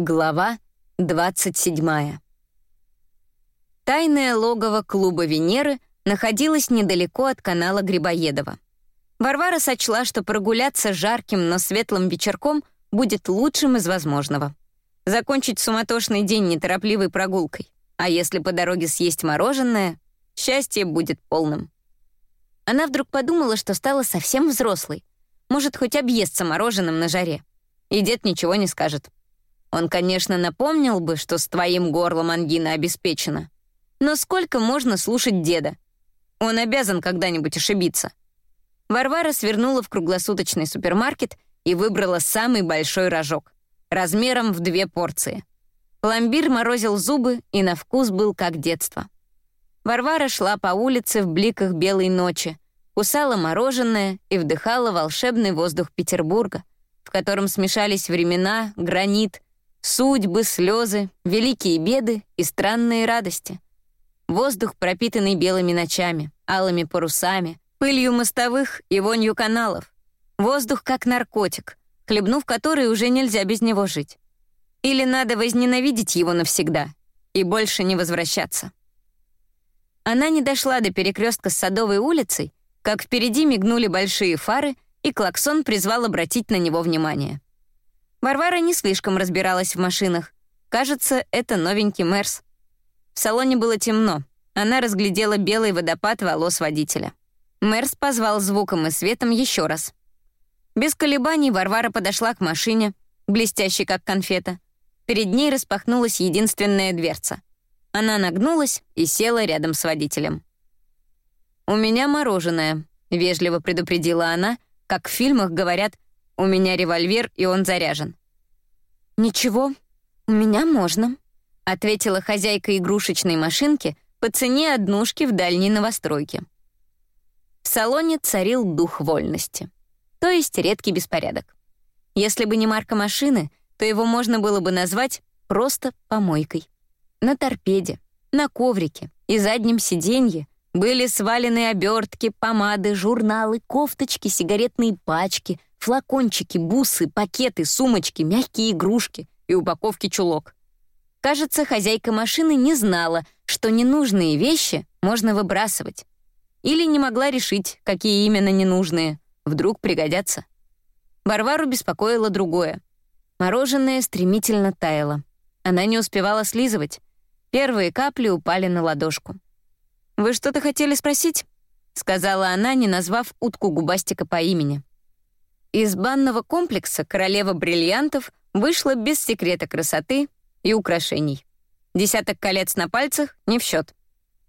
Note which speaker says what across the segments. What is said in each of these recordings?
Speaker 1: Глава 27. Тайное логово клуба Венеры находилось недалеко от канала Грибоедова. Варвара сочла, что прогуляться жарким, но светлым вечерком будет лучшим из возможного. Закончить суматошный день неторопливой прогулкой. А если по дороге съесть мороженое, счастье будет полным. Она вдруг подумала, что стала совсем взрослой. Может, хоть объестся мороженым на жаре. И дед ничего не скажет. Он, конечно, напомнил бы, что с твоим горлом ангина обеспечена. Но сколько можно слушать деда? Он обязан когда-нибудь ошибиться. Варвара свернула в круглосуточный супермаркет и выбрала самый большой рожок, размером в две порции. Пломбир морозил зубы и на вкус был как детство. Варвара шла по улице в бликах белой ночи, кусала мороженое и вдыхала волшебный воздух Петербурга, в котором смешались времена, гранит, Судьбы, слезы, великие беды и странные радости. Воздух, пропитанный белыми ночами, алыми парусами, пылью мостовых и вонью каналов. Воздух как наркотик, хлебнув который уже нельзя без него жить. Или надо возненавидеть его навсегда и больше не возвращаться. Она не дошла до перекрестка с Садовой улицей, как впереди мигнули большие фары, и клаксон призвал обратить на него внимание. Варвара не слишком разбиралась в машинах. Кажется, это новенький Мерс. В салоне было темно. Она разглядела белый водопад волос водителя. Мерс позвал звуком и светом еще раз. Без колебаний Варвара подошла к машине, блестящей как конфета. Перед ней распахнулась единственная дверца. Она нагнулась и села рядом с водителем. «У меня мороженое», — вежливо предупредила она, как в фильмах говорят у меня револьвер, и он заряжен». «Ничего, у меня можно», — ответила хозяйка игрушечной машинки по цене однушки в дальней новостройке. В салоне царил дух вольности, то есть редкий беспорядок. Если бы не марка машины, то его можно было бы назвать просто помойкой. На торпеде, на коврике и заднем сиденье были свалены обертки, помады, журналы, кофточки, сигаретные пачки, Флакончики, бусы, пакеты, сумочки, мягкие игрушки и упаковки чулок. Кажется, хозяйка машины не знала, что ненужные вещи можно выбрасывать. Или не могла решить, какие именно ненужные. Вдруг пригодятся. Варвару беспокоило другое. Мороженое стремительно таяло. Она не успевала слизывать. Первые капли упали на ладошку. «Вы что-то хотели спросить?» — сказала она, не назвав утку губастика по имени. Из банного комплекса «Королева бриллиантов» вышла без секрета красоты и украшений. Десяток колец на пальцах — не в счет.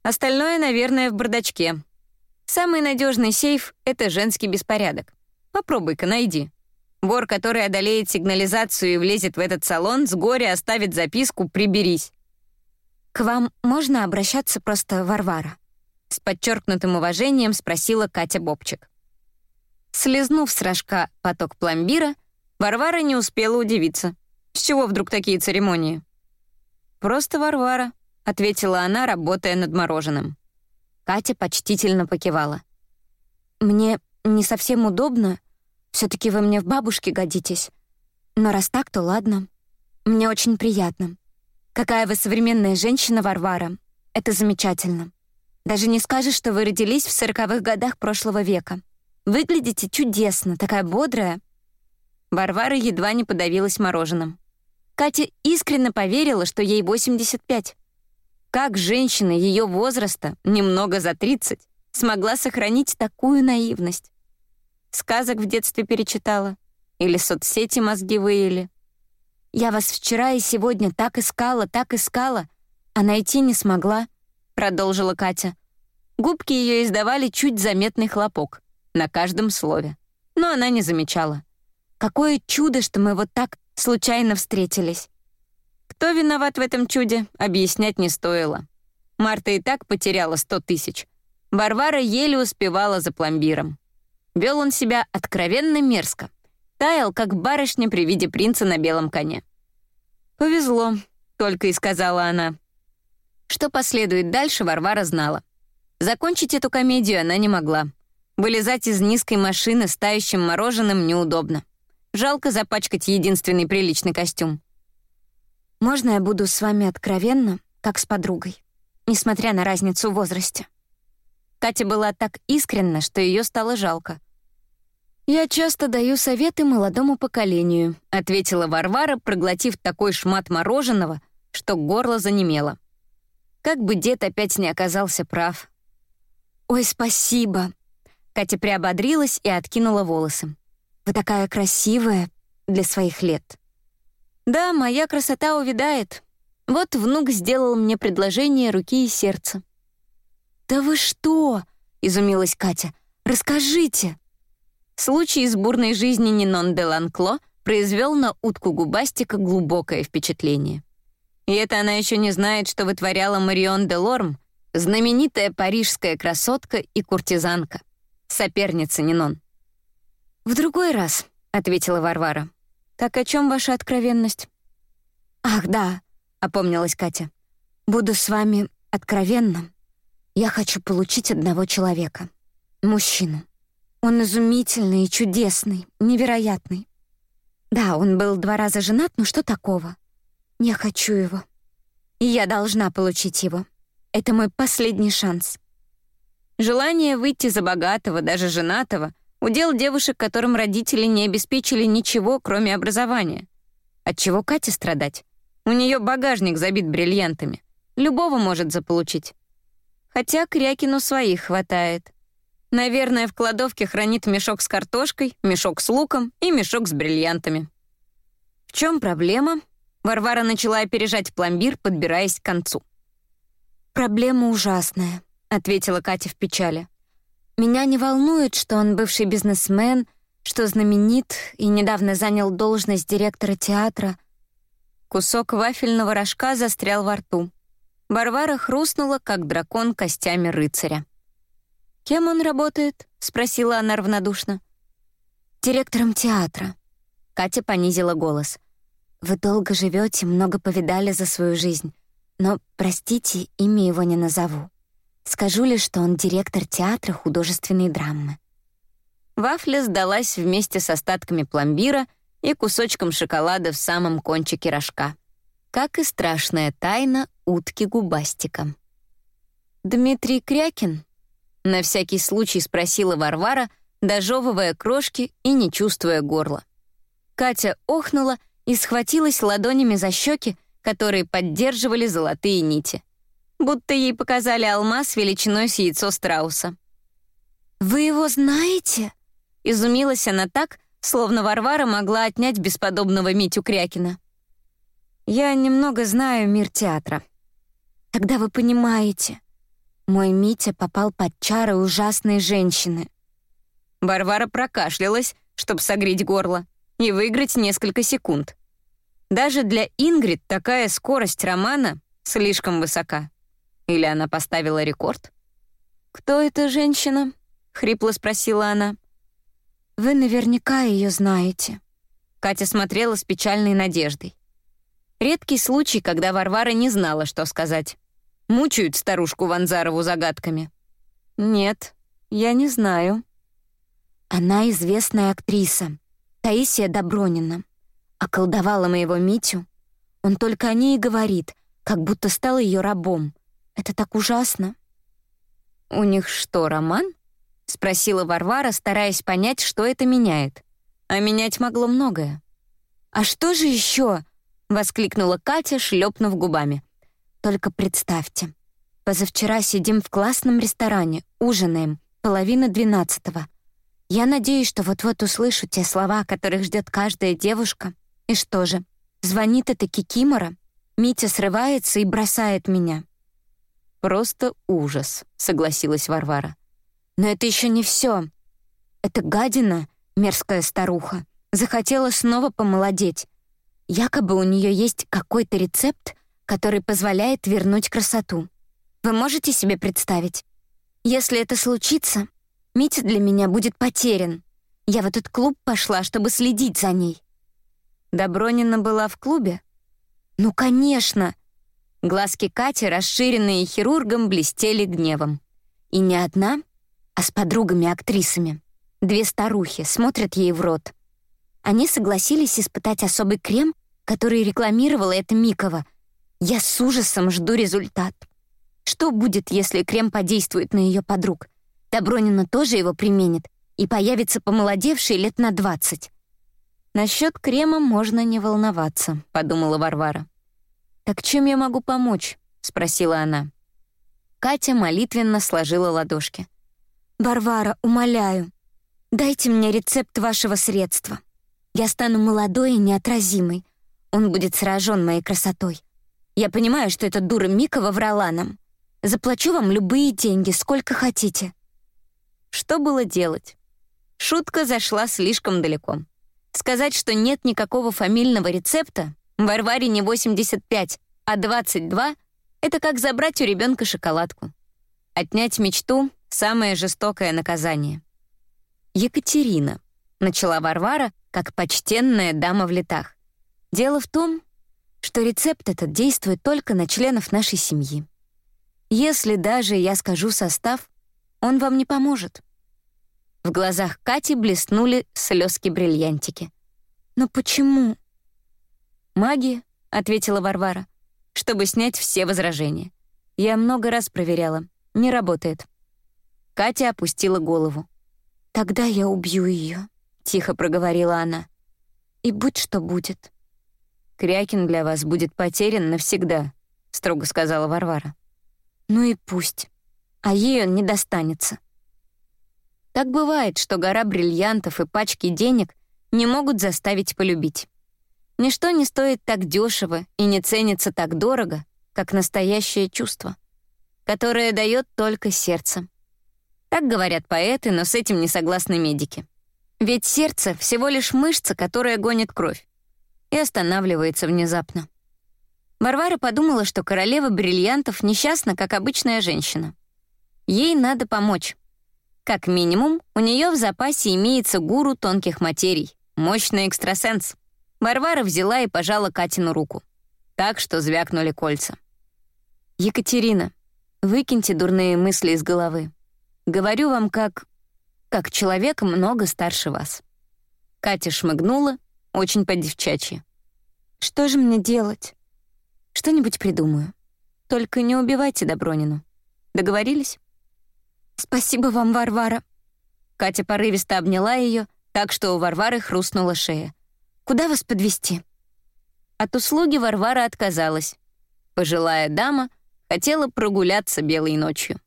Speaker 1: Остальное, наверное, в бардачке. Самый надежный сейф — это женский беспорядок. Попробуй-ка найди. Вор, который одолеет сигнализацию и влезет в этот салон, с горя оставит записку «Приберись». «К вам можно обращаться просто Варвара?» С подчеркнутым уважением спросила Катя Бобчик. Слизнув с рожка поток пломбира, Варвара не успела удивиться. С чего вдруг такие церемонии? «Просто Варвара», — ответила она, работая над мороженым. Катя почтительно покивала. «Мне не совсем удобно. все таки вы мне в бабушке годитесь. Но раз так, то ладно. Мне очень приятно. Какая вы современная женщина, Варвара. Это замечательно. Даже не скажешь, что вы родились в сороковых годах прошлого века. Выглядите чудесно, такая бодрая». Варвара едва не подавилась мороженым. Катя искренне поверила, что ей 85. Как женщина ее возраста, немного за 30, смогла сохранить такую наивность? Сказок в детстве перечитала? Или соцсети мозги выели? «Я вас вчера и сегодня так искала, так искала, а найти не смогла», — продолжила Катя. Губки ее издавали чуть заметный хлопок на каждом слове. Но она не замечала. Какое чудо, что мы вот так случайно встретились. Кто виноват в этом чуде, объяснять не стоило. Марта и так потеряла сто тысяч. Варвара еле успевала за пломбиром. Вел он себя откровенно мерзко. Таял, как барышня при виде принца на белом коне. «Повезло», — только и сказала она. Что последует дальше, Варвара знала. Закончить эту комедию она не могла. Вылезать из низкой машины с тающим мороженым неудобно. Жалко запачкать единственный приличный костюм. «Можно я буду с вами откровенна, как с подругой, несмотря на разницу в возрасте?» Катя была так искренна, что ее стало жалко. «Я часто даю советы молодому поколению», — ответила Варвара, проглотив такой шмат мороженого, что горло занемело. Как бы дед опять не оказался прав. «Ой, спасибо!» Катя приободрилась и откинула волосы. «Вы такая красивая для своих лет». «Да, моя красота увядает. Вот внук сделал мне предложение руки и сердца». «Да вы что?» — изумилась Катя. «Расскажите!» Случай из бурной жизни Нинон де Ланкло произвел на утку Губастика глубокое впечатление. И это она еще не знает, что вытворяла Марион де Лорм, знаменитая парижская красотка и куртизанка, соперница Нинон. «В другой раз», — ответила Варвара. «Так о чем ваша откровенность?» «Ах, да», — опомнилась Катя. «Буду с вами откровенна. Я хочу получить одного человека. Мужчину. Он изумительный и чудесный, невероятный. Да, он был два раза женат, но что такого? Я хочу его. И я должна получить его. Это мой последний шанс. Желание выйти за богатого, даже женатого, удел девушек, которым родители не обеспечили ничего, кроме образования. От чего Кате страдать? У нее багажник забит бриллиантами. Любого может заполучить. Хотя Крякину своих хватает. Наверное, в кладовке хранит мешок с картошкой, мешок с луком и мешок с бриллиантами. В чем проблема? Варвара начала опережать пломбир, подбираясь к концу. «Проблема ужасная», — ответила Катя в печали. «Меня не волнует, что он бывший бизнесмен, что знаменит и недавно занял должность директора театра». Кусок вафельного рожка застрял во рту. Варвара хрустнула, как дракон костями рыцаря. «Кем он работает?» — спросила она равнодушно. «Директором театра». Катя понизила голос — вы долго живете, много повидали за свою жизнь. Но, простите, имя его не назову. Скажу лишь, что он директор театра художественной драмы. Вафля сдалась вместе с остатками пломбира и кусочком шоколада в самом кончике рожка. Как и страшная тайна утки губастика. «Дмитрий Крякин?» — на всякий случай спросила Варвара, дожевывая крошки и не чувствуя горла. Катя охнула — и схватилась ладонями за щеки, которые поддерживали золотые нити. Будто ей показали алмаз величиной с яйцо страуса. «Вы его знаете?» Изумилась она так, словно Варвара могла отнять бесподобного Митю Крякина. «Я немного знаю мир театра». «Тогда вы понимаете. Мой Митя попал под чары ужасной женщины». Варвара прокашлялась, чтобы согреть горло, и выиграть несколько секунд. Даже для Ингрид такая скорость романа слишком высока. Или она поставила рекорд? «Кто эта женщина?» — хрипло спросила она. «Вы наверняка ее знаете». Катя смотрела с печальной надеждой. Редкий случай, когда Варвара не знала, что сказать. Мучают старушку Ванзарову загадками. «Нет, я не знаю». Она известная актриса, Таисия Добронина околдовала моего Митю. Он только о ней и говорит, как будто стал ее рабом. Это так ужасно. «У них что, роман?» — спросила Варвара, стараясь понять, что это меняет. А менять могло многое. «А что же еще?» — воскликнула Катя, шлепнув губами. «Только представьте. Позавчера сидим в классном ресторане, ужинаем, половина двенадцатого. Я надеюсь, что вот-вот услышу те слова, которых ждет каждая девушка, и что же, звонит это Кикимора, Митя срывается и бросает меня. «Просто ужас», — согласилась Варвара. «Но это еще не все. Эта гадина, мерзкая старуха, захотела снова помолодеть. Якобы у нее есть какой-то рецепт, который позволяет вернуть красоту. Вы можете себе представить? Если это случится, Митя для меня будет потерян. Я в этот клуб пошла, чтобы следить за ней. Добронина была в клубе? Ну, конечно. Глазки Кати, расширенные хирургом, блестели гневом. И не одна, а с подругами-актрисами. Две старухи смотрят ей в рот. Они согласились испытать особый крем, который рекламировала это Микова. Я с ужасом жду результат. Что будет, если крем подействует на ее подруг? Добронина тоже его применит и появится помолодевший лет на двадцать. «Насчет крема можно не волноваться», — подумала Варвара. «Так чем я могу помочь?» — спросила она. Катя молитвенно сложила ладошки. «Варвара, умоляю, дайте мне рецепт вашего средства. Я стану молодой и неотразимой. Он будет сражен моей красотой. Я понимаю, что эта дура Микова врала нам. Заплачу вам любые деньги, сколько хотите». Что было делать? Шутка зашла слишком далеко. Сказать, что нет никакого фамильного рецепта, Варваре не 85, а 22 — это как забрать у ребенка шоколадку. Отнять мечту — самое жестокое наказание. «Екатерина», — начала Варвара, как почтенная дама в летах. «Дело в том, что рецепт этот действует только на членов нашей семьи. Если даже я скажу состав, он вам не поможет». В глазах Кати блеснули слезки-бриллиантики. «Но почему?» «Магия», — ответила Варвара, чтобы снять все возражения. «Я много раз проверяла. Не работает». Катя опустила голову. «Тогда я убью ее», — тихо проговорила она. «И будь что будет». «Крякин для вас будет потерян навсегда», — строго сказала Варвара. «Ну и пусть. А ей он не достанется». Так бывает, что гора бриллиантов и пачки денег не могут заставить полюбить. Ничто не стоит так дешево и не ценится так дорого, как настоящее чувство, которое дает только сердце. Так говорят поэты, но с этим не согласны медики. Ведь сердце — всего лишь мышца, которая гонит кровь и останавливается внезапно. Варвара подумала, что королева бриллиантов несчастна, как обычная женщина. Ей надо помочь. Как минимум, у нее в запасе имеется гуру тонких материй, мощный экстрасенс. Варвара взяла и пожала Катину руку. Так что звякнули кольца. «Екатерина, выкиньте дурные мысли из головы. Говорю вам как... как человек много старше вас». Катя шмыгнула, очень по-девчачьи. «Что же мне делать?» «Что-нибудь придумаю. Только не убивайте Добронину. Договорились?» «Спасибо вам, Варвара». Катя порывисто обняла ее, так что у Варвары хрустнула шея. «Куда вас подвести? От услуги Варвара отказалась. Пожилая дама хотела прогуляться белой ночью.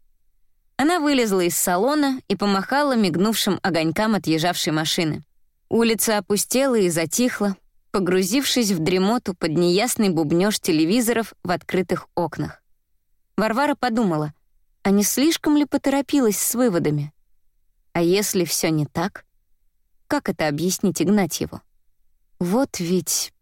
Speaker 1: Она вылезла из салона и помахала мигнувшим огонькам отъезжавшей машины. Улица опустела и затихла, погрузившись в дремоту под неясный бубнёж телевизоров в открытых окнах. Варвара подумала — а не слишком ли поторопилась с выводами? А если все не так? Как это объяснить Игнатьеву? Вот ведь